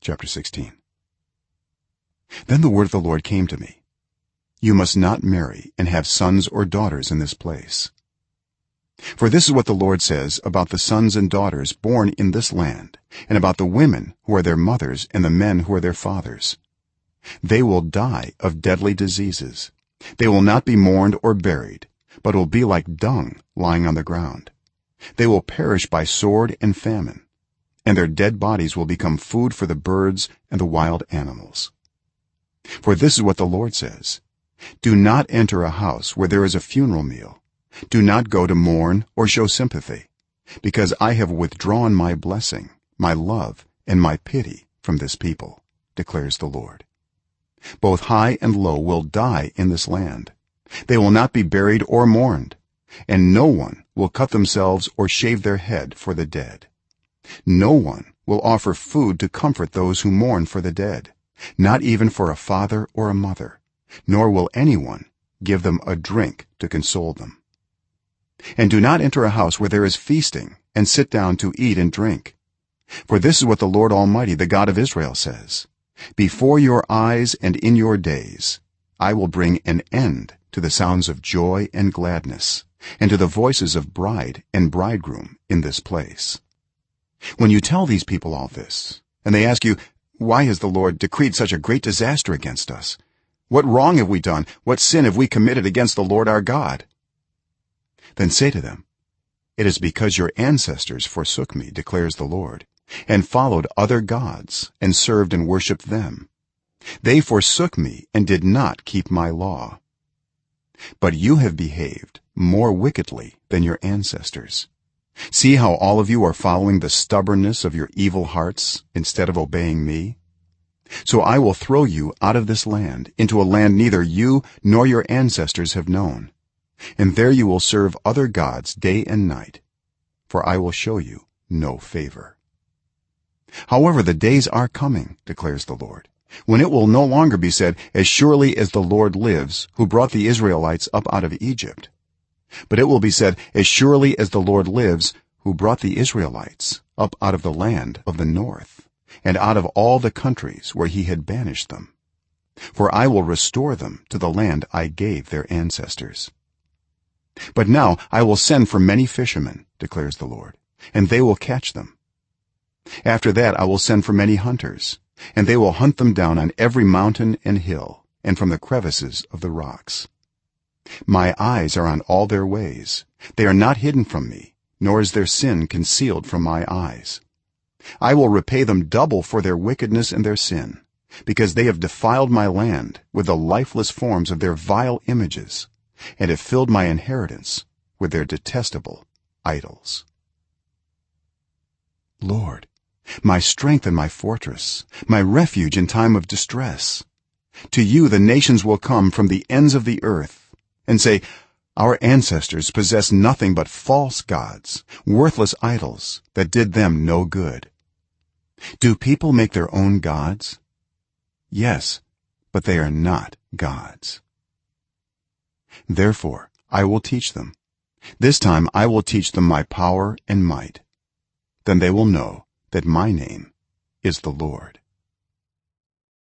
chapter 16 then the word of the lord came to me. You must not marry and have sons or daughters in this place. For this is what the lord says about the sons and daughters born in this land and about the women who are their mothers and the men who are their fathers. They will die of deadly diseases. They will not be mourned or buried but will be like dung lying on the ground. They will perish by sword and famine and their dead bodies will become food for the birds and the wild animals. For this is what the lord says do not enter a house where there is a funeral meal. Do not go to mourn or show sympathy because i have withdrawn my blessing my love and my pity from this people declares the lord. Both high and low will die in this land. They will not be buried or mourned and no one will cut themselves or shave their head for the dead no one will offer food to comfort those who mourn for the dead not even for a father or a mother nor will anyone give them a drink to console them. And do not enter a house where there is feasting and sit down to eat and drink. For this is what the lord almighty the god of israel says before your eyes and in your days i will bring an end to the sounds of joy and gladness and to the voices of bride and bridegroom in this place when you tell these people all this and they ask you why has the lord decreed such a great disaster against us? What wrong have we done? What sin have we committed against the lord our god? Then say to them it is because your ancestors forsook me declares the lord and followed other gods and served and worshipped them. They forsook me and did not keep my law. But you have behaved more wickedly than your ancestors see how all of you are following the stubbornness of your evil hearts instead of obeying me? So i will throw you out of this land into a land neither you nor your ancestors have known. And there you will serve other gods day and night for i will show you no favor. However the days are coming declares the lord when it will no longer be said as surely as the lord lives who brought the israelites up out of egypt but it will be said as surely as the lord lives who brought the israelites up out of the land of the north and out of all the countries where he had banished them. For i will restore them to the land i gave their ancestors. But now i will send for many fishermen declares the lord and they will catch them. After that i will send for many hunters and they will hunt them down on every mountain and hill and from the crevices of the rocks my eyes are on all their ways. They are not hidden from me nor is their sin concealed from my eyes. I will repay them double for their wickedness and their sin because they have defiled my land with the lifeless forms of their vile images and have filled my inheritance with their detestable idols. Lord my strength and my fortress my refuge in time of distress to you the nations will come from the ends of the earth and say our ancestors possessed nothing but false gods worthless idols that did them no good. Do people make their own gods? Yes but they are not gods. Therefore i will teach them. This time i will teach them my power and might. Then they will know that my name is the lord